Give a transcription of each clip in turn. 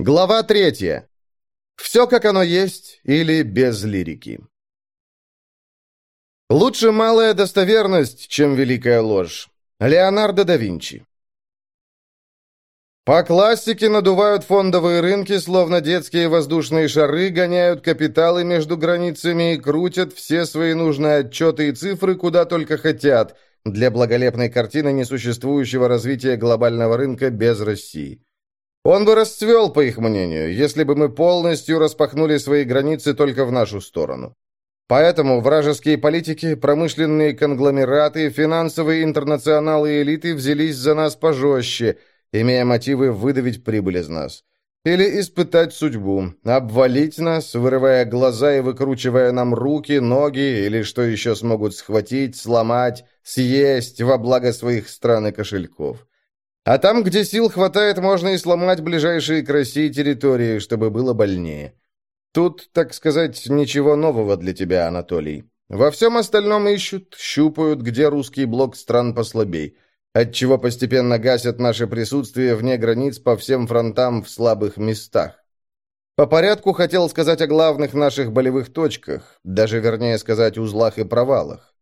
Глава третья. Все как оно есть или без лирики. Лучше малая достоверность, чем великая ложь. Леонардо да Винчи. По классике надувают фондовые рынки, словно детские воздушные шары, гоняют капиталы между границами и крутят все свои нужные отчеты и цифры куда только хотят, для благолепной картины несуществующего развития глобального рынка без России. Он бы расцвел, по их мнению, если бы мы полностью распахнули свои границы только в нашу сторону. Поэтому вражеские политики, промышленные конгломераты, финансовые интернационалы и элиты взялись за нас пожестче, имея мотивы выдавить прибыль из нас. Или испытать судьбу, обвалить нас, вырывая глаза и выкручивая нам руки, ноги, или что еще смогут схватить, сломать, съесть во благо своих стран и кошельков. А там, где сил хватает, можно и сломать ближайшие к России территории, чтобы было больнее. Тут, так сказать, ничего нового для тебя, Анатолий. Во всем остальном ищут, щупают, где русский блок стран послабей, отчего постепенно гасят наше присутствие вне границ по всем фронтам в слабых местах. По порядку хотел сказать о главных наших болевых точках, даже вернее сказать узлах и провалах.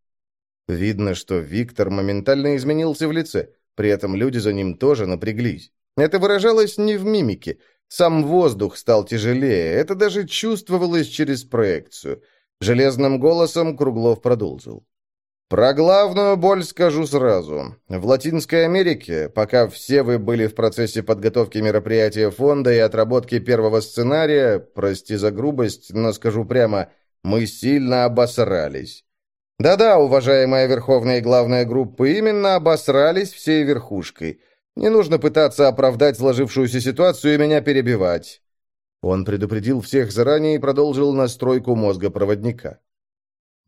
Видно, что Виктор моментально изменился в лице. При этом люди за ним тоже напряглись. Это выражалось не в мимике. Сам воздух стал тяжелее. Это даже чувствовалось через проекцию. Железным голосом Круглов продолжил. Про главную боль скажу сразу. В Латинской Америке, пока все вы были в процессе подготовки мероприятия фонда и отработки первого сценария, прости за грубость, но скажу прямо, мы сильно обосрались. Да-да, уважаемая Верховная и Главная группа, именно обосрались всей верхушкой. Не нужно пытаться оправдать сложившуюся ситуацию и меня перебивать. Он предупредил всех заранее и продолжил настройку мозга проводника.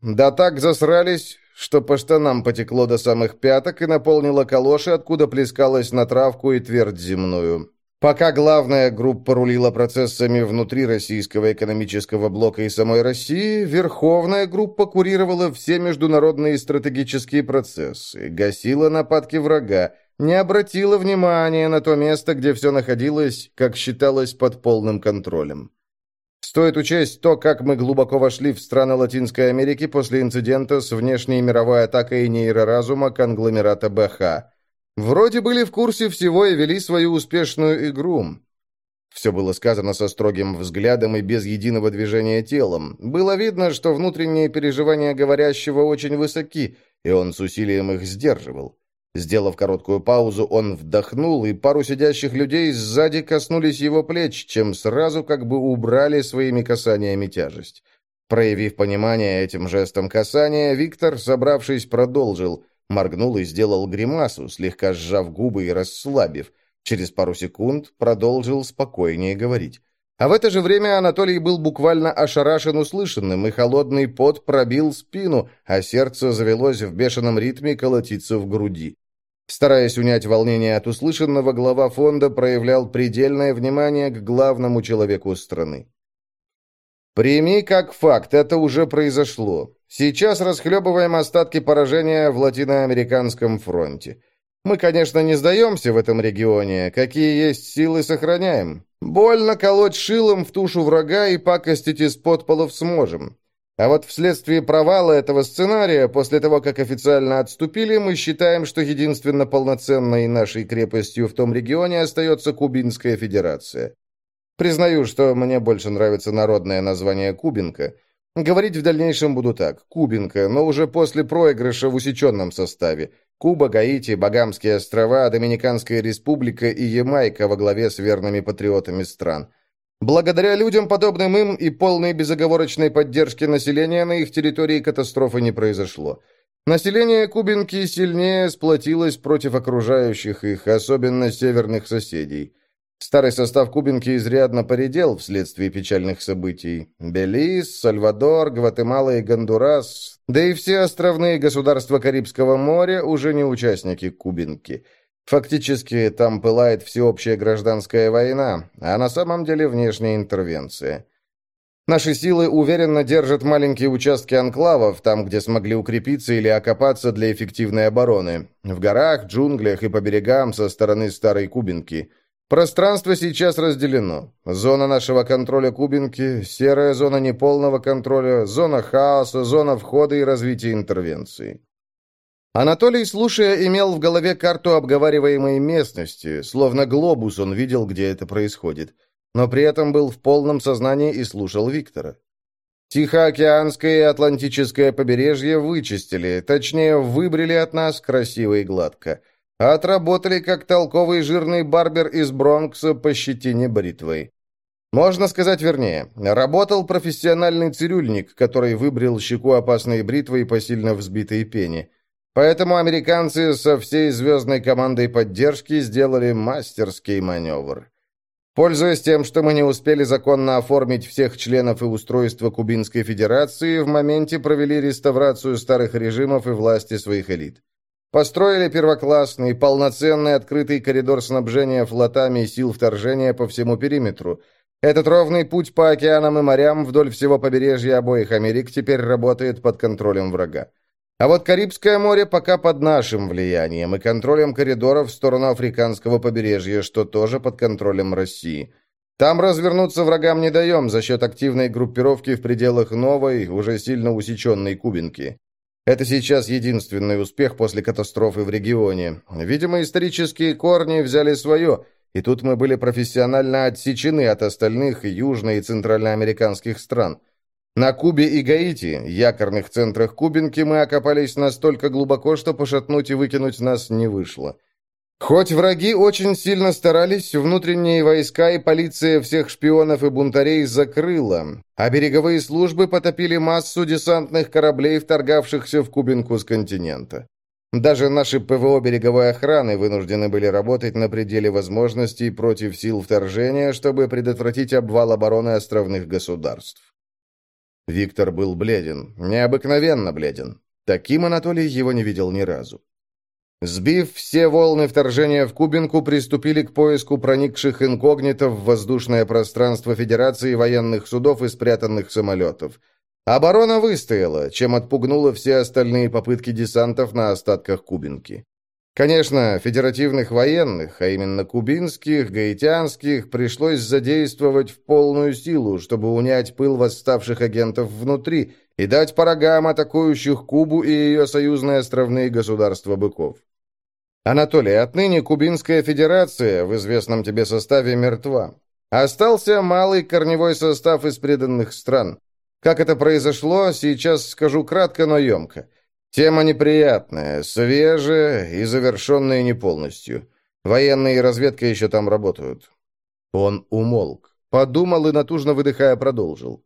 Да так засрались, что по штанам потекло до самых пяток и наполнило калоши, откуда плескалось на травку и твердь земную. Пока главная группа рулила процессами внутри российского экономического блока и самой России, верховная группа курировала все международные стратегические процессы, гасила нападки врага, не обратила внимания на то место, где все находилось, как считалось, под полным контролем. Стоит учесть то, как мы глубоко вошли в страны Латинской Америки после инцидента с внешней мировой атакой нейроразума конгломерата БХ – Вроде были в курсе всего и вели свою успешную игру. Все было сказано со строгим взглядом и без единого движения телом. Было видно, что внутренние переживания говорящего очень высоки, и он с усилием их сдерживал. Сделав короткую паузу, он вдохнул, и пару сидящих людей сзади коснулись его плеч, чем сразу как бы убрали своими касаниями тяжесть. Проявив понимание этим жестом касания, Виктор, собравшись, продолжил. Моргнул и сделал гримасу, слегка сжав губы и расслабив. Через пару секунд продолжил спокойнее говорить. А в это же время Анатолий был буквально ошарашен услышанным, и холодный пот пробил спину, а сердце завелось в бешеном ритме колотиться в груди. Стараясь унять волнение от услышанного, глава фонда проявлял предельное внимание к главному человеку страны. «Прими как факт, это уже произошло. Сейчас расхлебываем остатки поражения в латиноамериканском фронте. Мы, конечно, не сдаемся в этом регионе, какие есть силы сохраняем. Больно колоть шилом в тушу врага и пакостить из подполов сможем. А вот вследствие провала этого сценария, после того, как официально отступили, мы считаем, что единственно полноценной нашей крепостью в том регионе остается Кубинская Федерация. Признаю, что мне больше нравится народное название Кубинка – Говорить в дальнейшем буду так. Кубинка, но уже после проигрыша в усеченном составе. Куба, Гаити, Багамские острова, Доминиканская республика и Ямайка во главе с верными патриотами стран. Благодаря людям, подобным им, и полной безоговорочной поддержке населения на их территории катастрофы не произошло. Население Кубинки сильнее сплотилось против окружающих их, особенно северных соседей. Старый состав Кубинки изрядно поредел вследствие печальных событий. Белиз, Сальвадор, Гватемала и Гондурас, да и все островные государства Карибского моря уже не участники Кубинки. Фактически там пылает всеобщая гражданская война, а на самом деле внешняя интервенция. Наши силы уверенно держат маленькие участки анклавов, там, где смогли укрепиться или окопаться для эффективной обороны. В горах, джунглях и по берегам со стороны Старой Кубинки – Пространство сейчас разделено. Зона нашего контроля Кубинки, серая зона неполного контроля, зона хаоса, зона входа и развития интервенции. Анатолий, слушая, имел в голове карту обговариваемой местности, словно глобус он видел, где это происходит, но при этом был в полном сознании и слушал Виктора. Тихоокеанское и Атлантическое побережье вычистили, точнее, выбрили от нас красиво и гладко. Отработали, как толковый жирный барбер из Бронкса по щетине бритвой. Можно сказать вернее, работал профессиональный цирюльник, который выбрил щеку опасной бритвой по сильно взбитой пене. Поэтому американцы со всей звездной командой поддержки сделали мастерский маневр. Пользуясь тем, что мы не успели законно оформить всех членов и устройства Кубинской Федерации, в моменте провели реставрацию старых режимов и власти своих элит. Построили первоклассный, полноценный открытый коридор снабжения флотами и сил вторжения по всему периметру. Этот ровный путь по океанам и морям вдоль всего побережья обоих Америк теперь работает под контролем врага. А вот Карибское море пока под нашим влиянием и контролем коридоров в сторону африканского побережья, что тоже под контролем России. Там развернуться врагам не даем за счет активной группировки в пределах новой, уже сильно усеченной Кубинки. Это сейчас единственный успех после катастрофы в регионе. Видимо, исторические корни взяли свое, и тут мы были профессионально отсечены от остальных южно- и центральноамериканских стран – на Кубе и Гаити, якорных центрах Кубинки, мы окопались настолько глубоко, что пошатнуть и выкинуть нас не вышло. Хоть враги очень сильно старались, внутренние войска и полиция всех шпионов и бунтарей закрыла, а береговые службы потопили массу десантных кораблей, вторгавшихся в Кубинку с континента. Даже наши ПВО береговой охраны вынуждены были работать на пределе возможностей против сил вторжения, чтобы предотвратить обвал обороны островных государств. Виктор был бледен, необыкновенно бледен. Таким Анатолий его не видел ни разу. Сбив все волны вторжения в Кубинку, приступили к поиску проникших инкогнито в воздушное пространство Федерации военных судов и спрятанных самолетов. Оборона выстояла, чем отпугнула все остальные попытки десантов на остатках Кубинки. Конечно, федеративных военных, а именно кубинских, гаитянских, пришлось задействовать в полную силу, чтобы унять пыл восставших агентов внутри и дать порогам атакующих Кубу и ее союзные островные государства быков. Анатолий, отныне Кубинская Федерация в известном тебе составе мертва. Остался малый корневой состав из преданных стран. Как это произошло, сейчас скажу кратко, но емко – Тема неприятная, свежая и завершенная не полностью. Военные и разведка еще там работают». Он умолк, подумал и натужно выдыхая продолжил.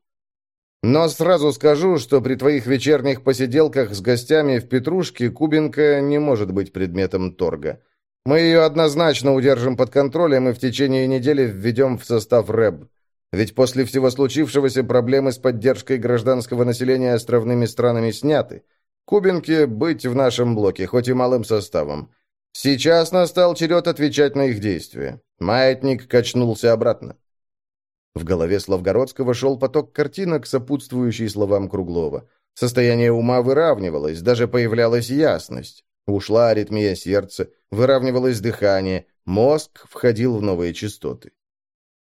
«Но сразу скажу, что при твоих вечерних посиделках с гостями в Петрушке Кубинка не может быть предметом торга. Мы ее однозначно удержим под контролем и в течение недели введем в состав РЭБ. Ведь после всего случившегося проблемы с поддержкой гражданского населения островными странами сняты. Кубинке быть в нашем блоке, хоть и малым составом. Сейчас настал черед отвечать на их действия. Маятник качнулся обратно. В голове Славгородского шел поток картинок, сопутствующий словам Круглова. Состояние ума выравнивалось, даже появлялась ясность. Ушла аритмия сердца, выравнивалось дыхание, мозг входил в новые частоты.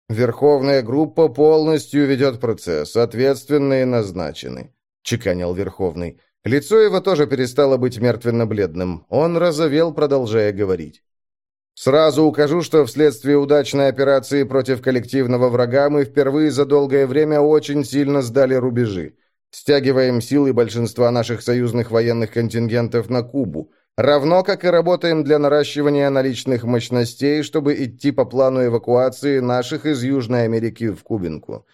«Верховная группа полностью ведет процесс, ответственные назначены», — чеканил Верховный. Лицо его тоже перестало быть мертвенно-бледным. Он разовел, продолжая говорить. «Сразу укажу, что вследствие удачной операции против коллективного врага мы впервые за долгое время очень сильно сдали рубежи. Стягиваем силы большинства наших союзных военных контингентов на Кубу, равно как и работаем для наращивания наличных мощностей, чтобы идти по плану эвакуации наших из Южной Америки в Кубинку».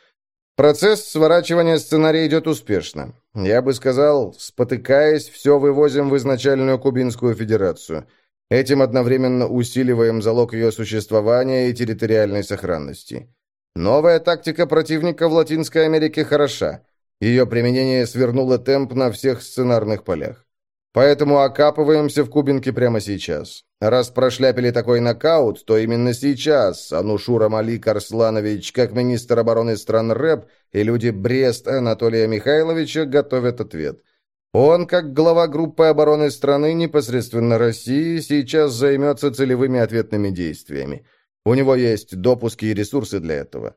Процесс сворачивания сценария идет успешно. Я бы сказал, спотыкаясь, все вывозим в изначальную Кубинскую Федерацию. Этим одновременно усиливаем залог ее существования и территориальной сохранности. Новая тактика противника в Латинской Америке хороша. Ее применение свернуло темп на всех сценарных полях. Поэтому окапываемся в Кубинке прямо сейчас. Раз прошляпили такой нокаут, то именно сейчас Анушура Малик Арсланович, как министр обороны стран РЭП, и люди Брест Анатолия Михайловича готовят ответ. Он, как глава группы обороны страны непосредственно России, сейчас займется целевыми ответными действиями. У него есть допуски и ресурсы для этого.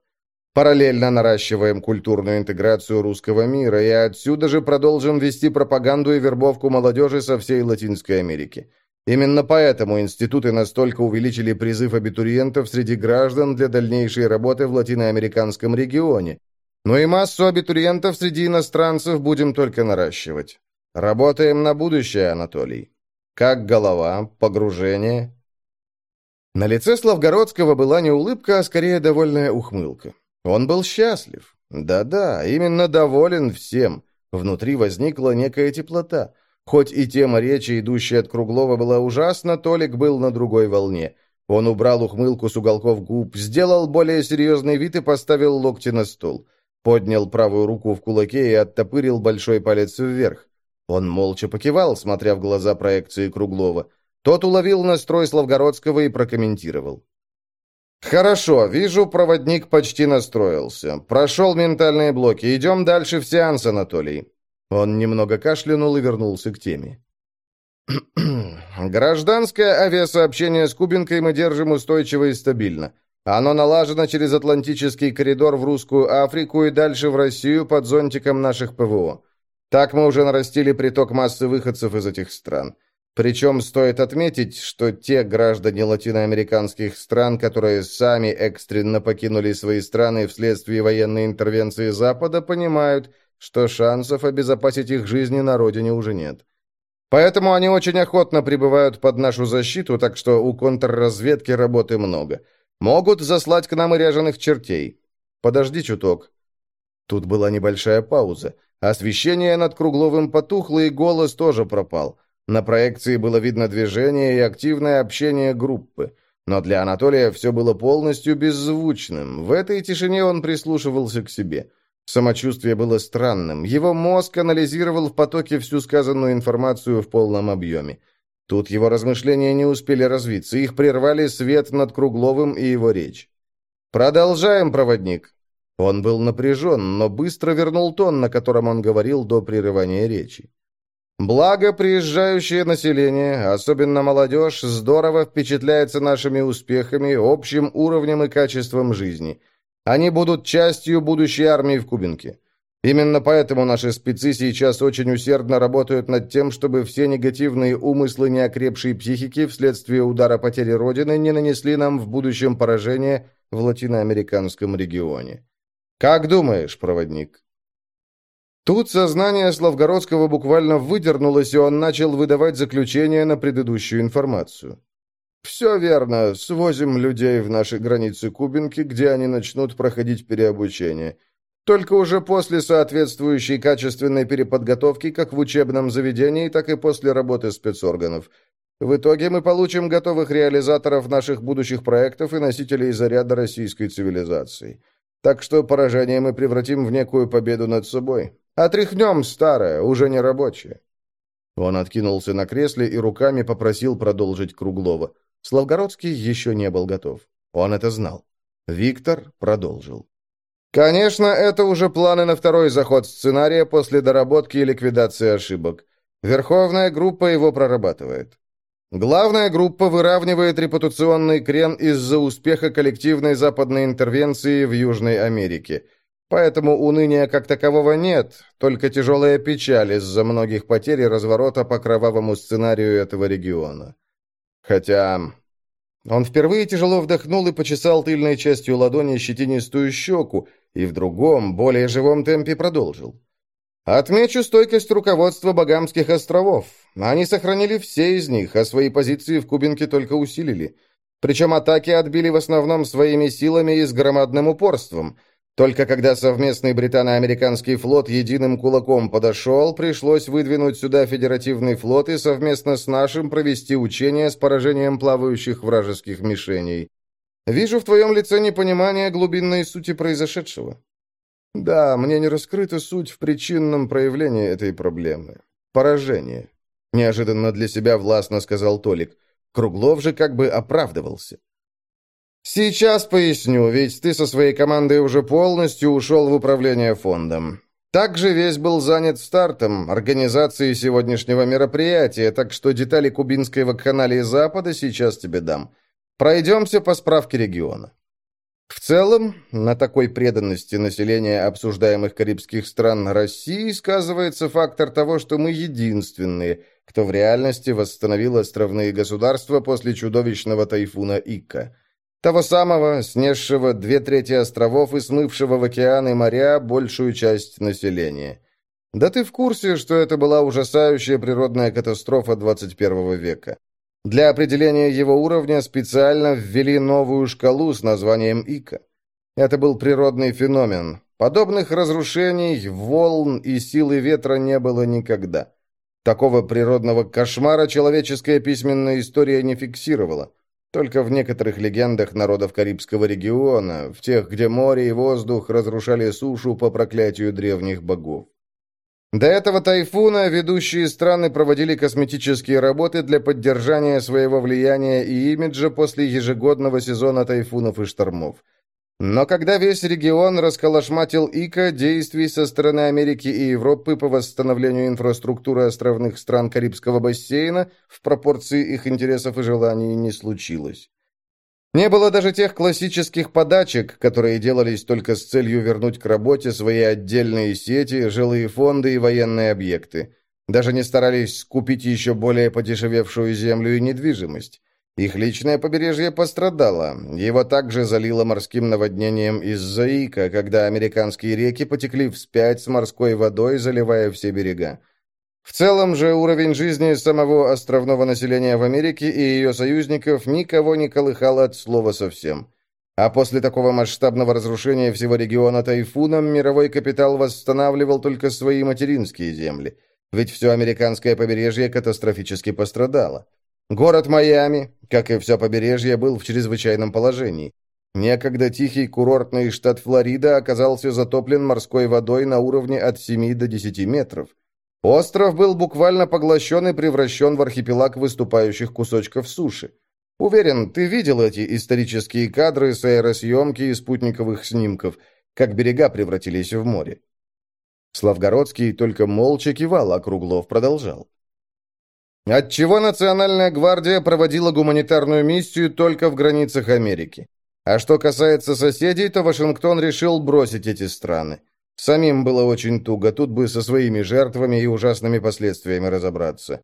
Параллельно наращиваем культурную интеграцию русского мира и отсюда же продолжим вести пропаганду и вербовку молодежи со всей Латинской Америки. Именно поэтому институты настолько увеличили призыв абитуриентов среди граждан для дальнейшей работы в латиноамериканском регионе. Но и массу абитуриентов среди иностранцев будем только наращивать. Работаем на будущее, Анатолий. Как голова, погружение? На лице Славгородского была не улыбка, а скорее довольная ухмылка. Он был счастлив. Да-да, именно доволен всем. Внутри возникла некая теплота. Хоть и тема речи, идущая от Круглова, была ужасна, Толик был на другой волне. Он убрал ухмылку с уголков губ, сделал более серьезный вид и поставил локти на стол. Поднял правую руку в кулаке и оттопырил большой палец вверх. Он молча покивал, смотря в глаза проекции Круглова. Тот уловил настрой Славгородского и прокомментировал. «Хорошо, вижу, проводник почти настроился. Прошел ментальные блоки. Идем дальше в сеанс, Анатолий». Он немного кашлянул и вернулся к теме. «Гражданское авиасообщение с Кубинкой мы держим устойчиво и стабильно. Оно налажено через Атлантический коридор в Русскую Африку и дальше в Россию под зонтиком наших ПВО. Так мы уже нарастили приток массы выходцев из этих стран. Причем стоит отметить, что те граждане латиноамериканских стран, которые сами экстренно покинули свои страны вследствие военной интервенции Запада, понимают, что шансов обезопасить их жизни на родине уже нет. Поэтому они очень охотно прибывают под нашу защиту, так что у контрразведки работы много. Могут заслать к нам и ряженых чертей. Подожди чуток. Тут была небольшая пауза. Освещение над Кругловым потухло, и голос тоже пропал. На проекции было видно движение и активное общение группы. Но для Анатолия все было полностью беззвучным. В этой тишине он прислушивался к себе. Самочувствие было странным. Его мозг анализировал в потоке всю сказанную информацию в полном объеме. Тут его размышления не успели развиться. Их прервали свет над Кругловым и его речь. «Продолжаем, проводник». Он был напряжен, но быстро вернул тон, на котором он говорил до прерывания речи. Благо, приезжающее население, особенно молодежь, здорово впечатляется нашими успехами, общим уровнем и качеством жизни. Они будут частью будущей армии в Кубинке. Именно поэтому наши спецы сейчас очень усердно работают над тем, чтобы все негативные умыслы неокрепшей психики вследствие удара потери Родины не нанесли нам в будущем поражение в латиноамериканском регионе. Как думаешь, проводник? Тут сознание Славгородского буквально выдернулось, и он начал выдавать заключение на предыдущую информацию. «Все верно. Свозим людей в наши границы Кубинки, где они начнут проходить переобучение. Только уже после соответствующей качественной переподготовки как в учебном заведении, так и после работы спецорганов. В итоге мы получим готовых реализаторов наших будущих проектов и носителей заряда российской цивилизации. Так что поражение мы превратим в некую победу над собой. Отряхнем старое, уже не рабочее». Он откинулся на кресле и руками попросил продолжить Круглова. Славгородский еще не был готов. Он это знал. Виктор продолжил. «Конечно, это уже планы на второй заход сценария после доработки и ликвидации ошибок. Верховная группа его прорабатывает. Главная группа выравнивает репутационный крен из-за успеха коллективной западной интервенции в Южной Америке – Поэтому уныния как такового нет, только тяжелая печаль из-за многих потерь и разворота по кровавому сценарию этого региона. Хотя... Он впервые тяжело вдохнул и почесал тыльной частью ладони щетинистую щеку, и в другом, более живом темпе продолжил. Отмечу стойкость руководства Багамских островов. Они сохранили все из них, а свои позиции в Кубинке только усилили. Причем атаки отбили в основном своими силами и с громадным упорством – только когда совместный британо-американский флот единым кулаком подошел, пришлось выдвинуть сюда федеративный флот и совместно с нашим провести учения с поражением плавающих вражеских мишеней. Вижу в твоем лице непонимание глубинной сути произошедшего. Да, мне не раскрыта суть в причинном проявлении этой проблемы. Поражение. Неожиданно для себя властно сказал Толик. Круглов же как бы оправдывался. «Сейчас поясню, ведь ты со своей командой уже полностью ушел в управление фондом. Также весь был занят стартом, организацией сегодняшнего мероприятия, так что детали кубинской вакханалии Запада сейчас тебе дам. Пройдемся по справке региона. В целом, на такой преданности населения обсуждаемых карибских стран России сказывается фактор того, что мы единственные, кто в реальности восстановил островные государства после чудовищного тайфуна Ика. Того самого, снесшего две трети островов и смывшего в океаны моря большую часть населения. Да ты в курсе, что это была ужасающая природная катастрофа 21 века? Для определения его уровня специально ввели новую шкалу с названием Ика. Это был природный феномен. Подобных разрушений, волн и силы ветра не было никогда. Такого природного кошмара человеческая письменная история не фиксировала. Только в некоторых легендах народов Карибского региона, в тех, где море и воздух разрушали сушу по проклятию древних богов. До этого тайфуна ведущие страны проводили косметические работы для поддержания своего влияния и имиджа после ежегодного сезона тайфунов и штормов. Но когда весь регион расколошматил ИКа, действий со стороны Америки и Европы по восстановлению инфраструктуры островных стран Карибского бассейна в пропорции их интересов и желаний не случилось. Не было даже тех классических подачек, которые делались только с целью вернуть к работе свои отдельные сети, жилые фонды и военные объекты. Даже не старались скупить еще более подешевевшую землю и недвижимость. Их личное побережье пострадало. Его также залило морским наводнением из-за когда американские реки потекли вспять с морской водой, заливая все берега. В целом же уровень жизни самого островного населения в Америке и ее союзников никого не колыхал от слова совсем. А после такого масштабного разрушения всего региона тайфуном мировой капитал восстанавливал только свои материнские земли. Ведь все американское побережье катастрофически пострадало. Город Майами, как и все побережье, был в чрезвычайном положении. Некогда тихий курортный штат Флорида оказался затоплен морской водой на уровне от 7 до 10 метров. Остров был буквально поглощен и превращен в архипелаг выступающих кусочков суши. Уверен, ты видел эти исторические кадры с аэросъемки и спутниковых снимков, как берега превратились в море. Славгородский только молча кивал, а Круглов продолжал. Отчего Национальная гвардия проводила гуманитарную миссию только в границах Америки? А что касается соседей, то Вашингтон решил бросить эти страны. Самим было очень туго, тут бы со своими жертвами и ужасными последствиями разобраться.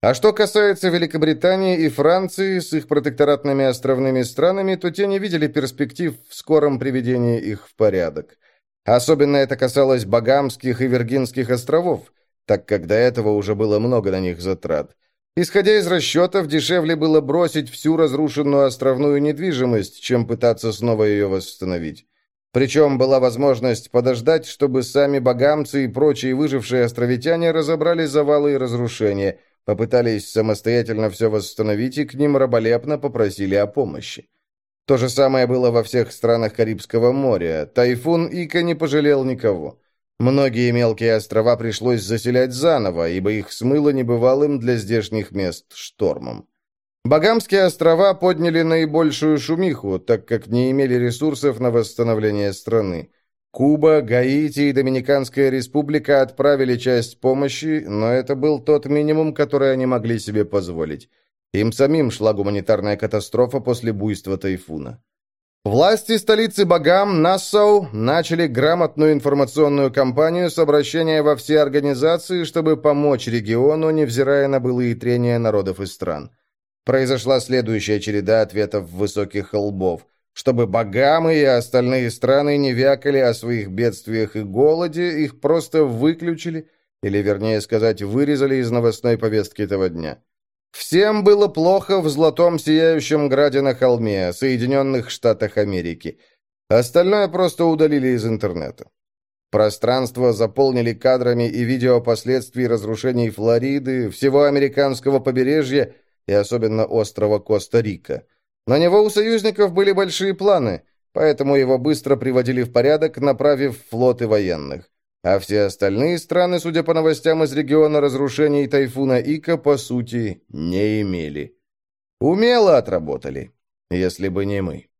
А что касается Великобритании и Франции с их протекторатными островными странами, то те не видели перспектив в скором приведении их в порядок. Особенно это касалось Багамских и Виргинских островов, так как до этого уже было много на них затрат. Исходя из расчетов, дешевле было бросить всю разрушенную островную недвижимость, чем пытаться снова ее восстановить. Причем была возможность подождать, чтобы сами богамцы и прочие выжившие островитяне разобрали завалы и разрушения, попытались самостоятельно все восстановить и к ним раболепно попросили о помощи. То же самое было во всех странах Карибского моря. Тайфун Ика не пожалел никого. Многие мелкие острова пришлось заселять заново, ибо их смыло небывалым для здешних мест штормом. Багамские острова подняли наибольшую шумиху, так как не имели ресурсов на восстановление страны. Куба, Гаити и Доминиканская республика отправили часть помощи, но это был тот минимум, который они могли себе позволить. Им самим шла гуманитарная катастрофа после буйства тайфуна. Власти столицы Багам, Нассау, начали грамотную информационную кампанию с обращения во все организации, чтобы помочь региону, невзирая на былые трения народов и стран. Произошла следующая череда ответов высоких лбов. Чтобы богамы и остальные страны не вякали о своих бедствиях и голоде, их просто выключили, или, вернее сказать, вырезали из новостной повестки этого дня. Всем было плохо в золотом сияющем граде на холме, Соединенных Штатах Америки. Остальное просто удалили из интернета. Пространство заполнили кадрами и видео последствий разрушений Флориды, всего американского побережья и особенно острова Коста-Рика. На него у союзников были большие планы, поэтому его быстро приводили в порядок, направив флоты военных. А все остальные страны, судя по новостям из региона разрушений тайфуна Ика, по сути, не имели. Умело отработали, если бы не мы.